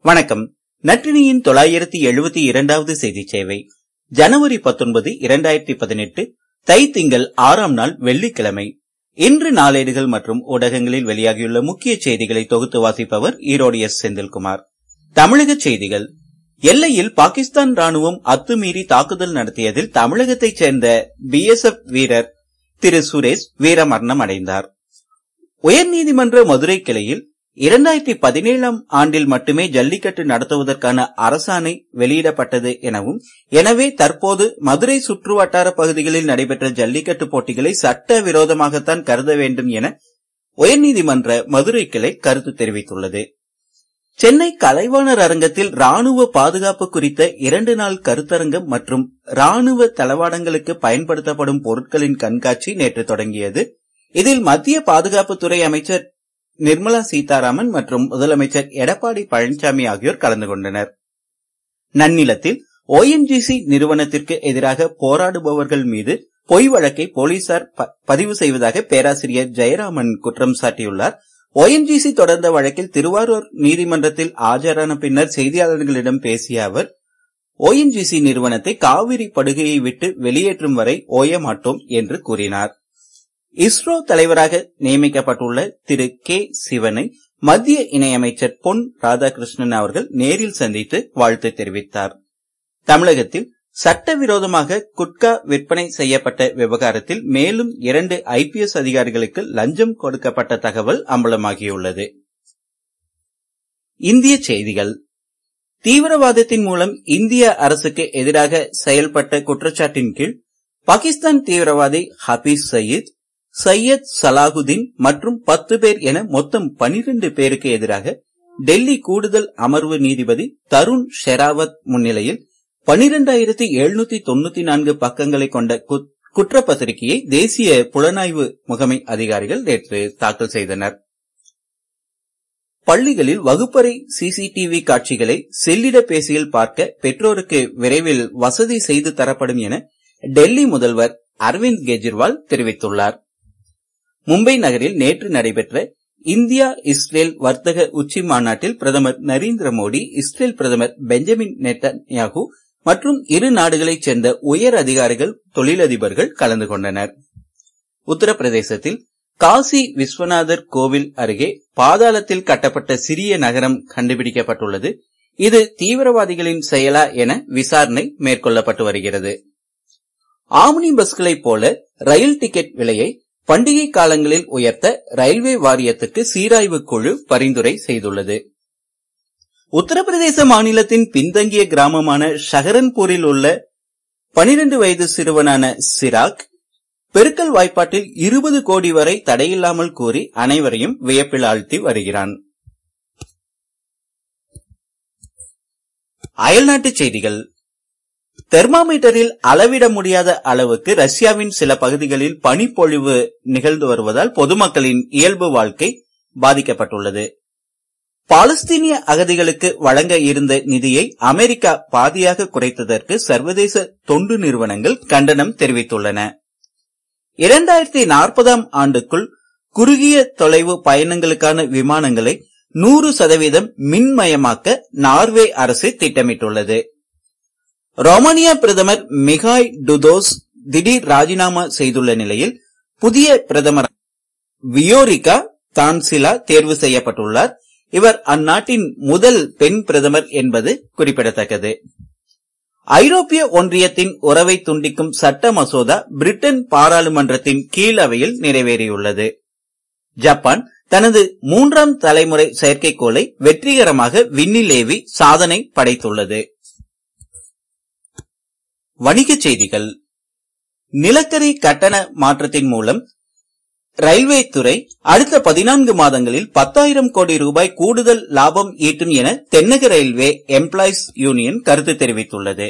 வணக்கம். நற்றினியின் தொள்ளாயிரத்தி எழுபத்தி இரண்டாவது செய்தி சேவை. ஜனவரி பத்தொன்பது இரண்டாயிரத்தி பதினெட்டு தை திங்கள் ஆறாம் நாள் வெள்ளிக்கிழமை. இன்று நாளேடுகள் மற்றும் ஊடகங்களில் வெளியாகியுள்ள முக்கிய செய்திகளை தொகுத்து வாசிப்பவர் ஈரோடு எஸ். செந்தில்குமார். தமிழக செய்திகள். எல்லையில் பாகிஸ்தான் ராணுவம் அத்துமீறி தாக்குதல் நடத்தியதில் தமிழகத்தைச் சேர்ந்த பி வீரர் திரு. சுரேஷ் வீரமரணம் அடைந்தார். உயர்நீதிமன்ற மதுரை கிளையில் இரண்டாயிரத்தி பதினேழாம் ஆண்டில் மட்டுமே ஜல்லிக்கட்டு நடத்துவதற்கான அரசாணை வெளியிடப்பட்டது எனவும் எனவே தற்போது மதுரை சுற்று வட்டார பகுதிகளில் நடைபெற்ற ஜல்லிக்கட்டு போட்டிகளை சட்ட விரோதமாகத்தான் கருத வேண்டும் என உயர்நீதிமன்ற மதுரை கிளை கருத்து தெரிவித்துள்ளது. சென்னை கலைவாணர் அரங்கத்தில் ராணுவ பாதுகாப்பு குறித்த இரண்டு நாள் கருத்தரங்கம் மற்றும் ராணுவ தளவாடங்களுக்கு பயன்படுத்தப்படும் பொருட்களின் கண்காட்சி நேற்று தொடங்கியது. இதில் மத்திய பாதுகாப்புத்துறை அமைச்சர் நிர்மலா சீதாராமன் மற்றும் முதலமைச்சர் எடப்பாடி பழனிசாமி ஆகியோர் கலந்து கொண்டனர். நன்னிலத்தில் ஓஎன்ஜிசி நிறுவனத்திற்கு எதிராக போராடுபவர்கள் மீது பொய் வழக்கை போலீசார் பதிவு செய்வதாக பேராசிரியர் ஜெயராமன் குற்றம் சாட்டியுள்ளார். ஓஎன்ஜிசி தொடர்ந்த வழக்கில் திருவாரூர் நீதிமன்றத்தில் ஆஜரான பின்னர் செய்தியாளர்களிடம் பேசிய அவர் ஓஎன்ஜிசி நிறுவனத்தை காவிரி படுகையை விட்டு வெளியேற்றும் வரை ஓய மாட்டோம் என்று கூறினார். இஸ்ரோ தலைவராக நியமிக்கப்பட்டுள்ள திரு கே சிவனை மத்திய இணையமைச்சர் பொன் ராதாகிருஷ்ணன் அவர்கள் நேரில் சந்தித்து வாழ்த்து தெரிவித்தார். தமிழகத்தில் சட்டவிரோதமாக குட்கா விற்பனை செய்யப்பட்ட விவகாரத்தில் மேலும் இரண்டு ஐபிஎஸ் அதிகாரிகளுக்கு லஞ்சம் கொடுக்கப்பட்ட தகவல் அம்பலமாகியுள்ளது. இந்திய செய்திகள். தீவிரவாதத்தின் மூலம் இந்திய அரசுக்கு எதிராக செயல்பட்ட குற்றச்சாட்டின் கீழ் பாகிஸ்தான் தீவிரவாதி ஹபீஸ் சயீத் சையத் சலாகுதீன் மற்றும் பத்து பேர் என மொத்தம் பனிரெண்டு பேருக்கு எதிராக டெல்லி கூடுதல் அமர்வு நீதிபதி தருண் ஷெராவத் முன்னிலையில் பனிரெண்டாயிரத்தி எழுநூத்தி தொன்னூத்தி நான்கு பக்கங்களை கொண்ட குற்றப்பத்திரிகையை தேசிய புலனாய்வு முகமை அதிகாரிகள் நேற்று தாக்கல் செய்தனர். பள்ளிகளில் வகுப்பறை சிசிடிவி காட்சிகளை செல்லிட பேசியில் பார்க்க பெற்றோருக்கு விரைவில் வசதி செய்து தரப்படும் என டெல்லி முதல்வர் அரவிந்த் கெஜ்ரிவால் தெரிவித்துள்ளார். மும்பை நகரில் நேற்று நடைபெற்ற இந்தியா இஸ்ரேல் வர்த்தக உச்சி மாநாட்டில் பிரதமர் நரேந்திர மோடி இஸ்ரேல் பிரதமர் பெஞ்சமின் நெட்டன்யாகு மற்றும் இரு நாடுகளைச் சேர்ந்த உயர் அதிகாரிகள் தொழிலதிபர்கள் கலந்து கொண்டனர். உத்தரப்பிரதேசத்தில் காசி விஸ்வநாதர் கோவில் அருகே பாதாளத்தில் கட்டப்பட்ட சிறிய நகரம் கண்டுபிடிக்கப்பட்டுள்ளது. இது தீவிரவாதிகளின் செயலா என விசாரணை மேற்கொள்ளப்பட்டு வருகிறது. ஆம்னி பஸ்களைப் போல ரயில் டிக்கெட் விலையை பண்டிகை காலங்களில் உயர்த்த ரயில்வே வாரியத்துக்கு சீராய்வு குழு பரிந்துரை செய்துள்ளது. உத்தரப்பிரதேச மாநிலத்தின் பின்தங்கிய கிராமமான ஷஹரன்பூரில் உள்ள பனிரெண்டு வயது சிறுவனான சிராக் பெருக்கல் வாய்ப்பாட்டில் இருபது கோடி வரை தடையில்லாமல் கூறி அனைவரையும் வியப்பில் ஆழ்த்தி வருகிறான். அயல்நாட்டுச் செய்திகள். தெர்மாமீட்டரில் அளவிட முடியாத அளவுக்கு ரஷ்யாவின் சில பகுதிகளில் பனிப்பொழிவு நிகழ்ந்து வருவதால் பொதுமக்களின் இயல்பு வாழ்க்கை பாதிக்கப்பட்டுள்ளது. பாலஸ்தீனிய அகதிகளுக்கு வழங்க இருந்த நிதியை அமெரிக்கா பாதியாக குறைத்ததற்கு சர்வதேச தொண்டு நிறுவனங்கள் கண்டனம் தெரிவித்துள்ளன. இரண்டாயிரத்தி நாற்பதாம் ஆண்டுக்குள் குறுகிய தொலைவு பயணங்களுக்கான விமானங்களை நூறு சதவீதம் மின்மயமாக்க நார்வே அரசு திட்டமிட்டுள்ளது. ரோமானியா பிரதமர் மிகாய் டுதோஸ் திடீர் ராஜினாமா செய்துள்ள நிலையில் புதிய பிரதமர் வியோரிகா தான்சிலா தேர்வு செய்யப்பட்டுள்ளார். இவர் அந்நாட்டின் முதல் பெண் பிரதமர் என்பது குறிப்பிடத்தக்கது. ஐரோப்பிய ஒன்றியத்தின் உறவை துண்டிக்கும் சட்ட மசோதா பிரிட்டன் பாராளுமன்றத்தின் கீழவையில் நிறைவேறியுள்ளது. ஜப்பான் தனது மூன்றாம் தலைமுறை செயற்கைக்கோளை வெற்றிகரமாக விண்ணிலேவி சாதனை படைத்துள்ளது. வணிகச் செய்திகள். நிலக்கரி கட்டண மாற்றத்தின் மூலம் ரயில்வே துறை அடுத்த பதினான்கு மாதங்களில் பத்தாயிரம் கோடி ரூபாய் கூடுதல் லாபம் ஈட்டும் என தென்னக ரயில்வே எம்ப்ளாயிஸ் யூனியன் கருத்து தெரிவித்துள்ளது.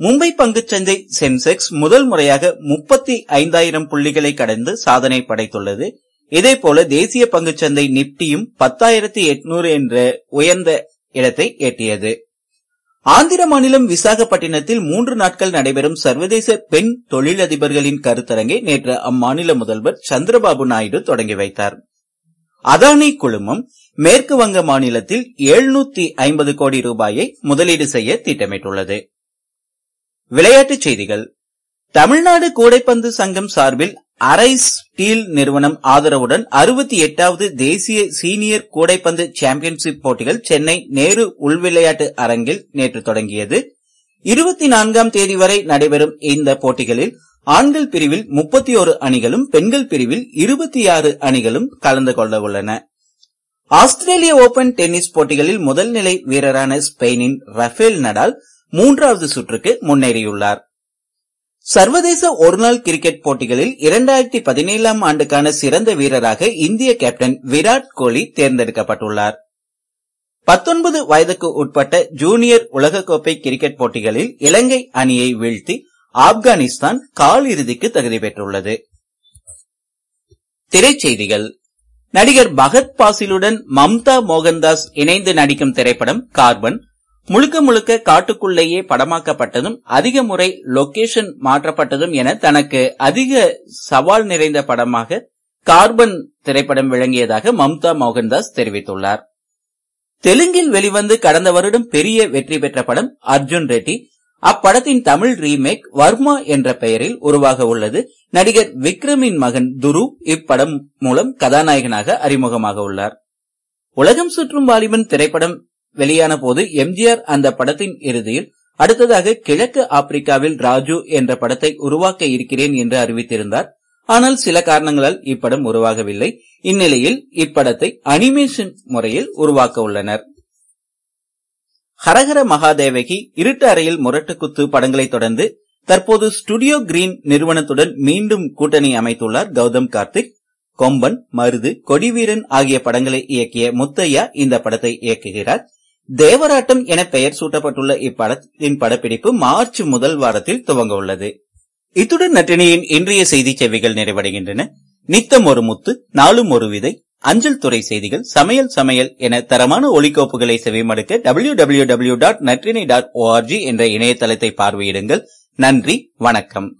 மும்பை பங்குச்சந்தை சென்செக்ஸ் முதல் முறையாக முப்பத்தி ஐந்தாயிரம் புள்ளிகளை கடந்து சாதனை படைத்துள்ளது. இதேபோல தேசிய பங்குச்சந்தை நிப்டியும் பத்தாயிரத்தி எட்நூறு என்ற உயர்ந்த இடத்தை எட்டியது. ஆந்திர மாநிலம் விசாகப்பட்டினத்தில் மூன்று நாட்கள் நடைபெறும் சர்வதேச பெண் தொழிலதிபர்களின் கருத்தரங்கை நேற்று அம்மாநில முதல்வர் சந்திரபாபு நாயுடு தொடங்கி வைத்தார். அதானி குழுமம் மேற்கு வங்க மாநிலத்தில் எழுநூத்தி ஐம்பது கோடி ரூபாயை முதலீடு செய்ய திட்டமிட்டுள்ளது. விளையாட்டுச் செய்திகள். தமிழ்நாடு கூடைப்பந்து சங்கம் சார்பில் அரைஸ் ஸ்டீல் நிறுவனம் ஆதரவுடன் அறுபத்தி எட்டாவது தேசிய சீனியர் கூடைப்பந்து சாம்பியன்ஷிப் போட்டிகள் சென்னை நேரு உள்விளையாட்டு அரங்கில் நேற்று தொடங்கியது. இருபத்தி நான்காம் தேதி வரை நடைபெறும் இந்த போட்டிகளில் ஆண்கள் பிரிவில் முப்பத்தி ஒரு அணிகளும் பெண்கள் பிரிவில் இருபத்தி ஆறு அணிகளும் கலந்து கொள்ள உள்ளன. ஆஸ்திரேலிய ஓபன் டென்னிஸ் போட்டிகளில் முதல் நிலை வீரரான ஸ்பெயினின் ரஃபேல் நடால் மூன்றாவது சுற்றுக்கு முன்னேறியுள்ளார். சர்வதேச ஒருநாள் கிரிக்கெட் போட்டிகளில் இரண்டாயிரத்தி பதினேழாம் ஆண்டுக்கான சிறந்த வீரராக இந்திய கேப்டன் விராட் கோலி தேர்ந்தெடுக்கப்பட்டுள்ளார். பத்தொன்பது வயதுக்கு உட்பட்ட ஜூனியர் உலகக்கோப்பை கிரிக்கெட் போட்டிகளில் இலங்கை அணியை வீழ்த்தி ஆப்கானிஸ்தான் கால் இறுதிக்கு தகுதி பெற்றுள்ளது. திரைச்செய்திகள். நடிகர் பகத் பாசிலுடன் மம்தா மோகன்தாஸ் இணைந்து நடிக்கும் திரைப்படம் கார்பன். முழுக்க முழுக்க காட்டுக்குள்ளேயே படமாக்கப்பட்டதும் அதிக முறை லொகேஷன் மாற்றப்பட்டதும் என தனக்கு அதிக சவால் நிறைந்த படமாக கார்பன் திரைப்படம் விளங்கியதாக மம்தா மோகன்தாஸ் தெரிவித்துள்ளார். தெலுங்கில் வெளிவந்து கடந்த வருடம் பெரிய வெற்றி பெற்ற படம் அர்ஜுன் ரெட்டி. அப்படத்தின் தமிழ் ரீமேக் வர்மா என்ற பெயரில் உருவாக உள்ளது. நடிகர் விக்ரமின் மகன் துரு இப்படம் மூலம் கதாநாயகனாக அறிமுகமாக உள்ளார். உலகம் சுற்றும் வாலிபன் திரைப்படம் வெளியான போது எம்ஜிஆர் அந்த படத்தின் இறுதியில் அடுத்ததாக கிழக்கு ஆப்பிரிக்காவில் ராஜு என்ற படத்தை உருவாக்க இருக்கிறேன் என்று அறிவித்திருந்தார். ஆனால் சில காரணங்களால் இப்படம் உருவாகவில்லை. இந்நிலையில் இப்படத்தை அனிமேஷன் முறையில் உருவாக்க உள்ளனர். ஹரஹர மகாதேவகி இருட்டு அறையில் முரட்டு குத்து படங்களை தொடர்ந்து தற்போது ஸ்டுடியோ கிரீன் நிறுவனத்துடன் மீண்டும் கூட்டணி அமைத்துள்ளார் கௌதம் கார்த்திக். கொம்பன் மருது கொடிவீரன் ஆகிய படங்களை இயக்கிய முத்தையா இந்த படத்தை இயக்குகிறார். தேவராட்டம் என பெயர் சூட்டப்பட்டுள்ள இப்படத்தின் படப்பிடிப்பு மார்ச் முதல் வாரத்தில் துவங்க உள்ளது. இத்துடன் நட்டினியின் இன்றைய செய்தி செவிகள் நிறைவடைகின்றன. நித்தம் ஒரு முத்து நாளும் ஒரு விதை அஞ்சல் துறை செய்திகள் சமையல் சமையல் என தரமான ஒலிக்கோப்புகளை செவிமடுக்க W W W dot Natrinai dot O R G என்ற இணையதளத்தை பார்வையிடுங்கள். நன்றி வணக்கம்.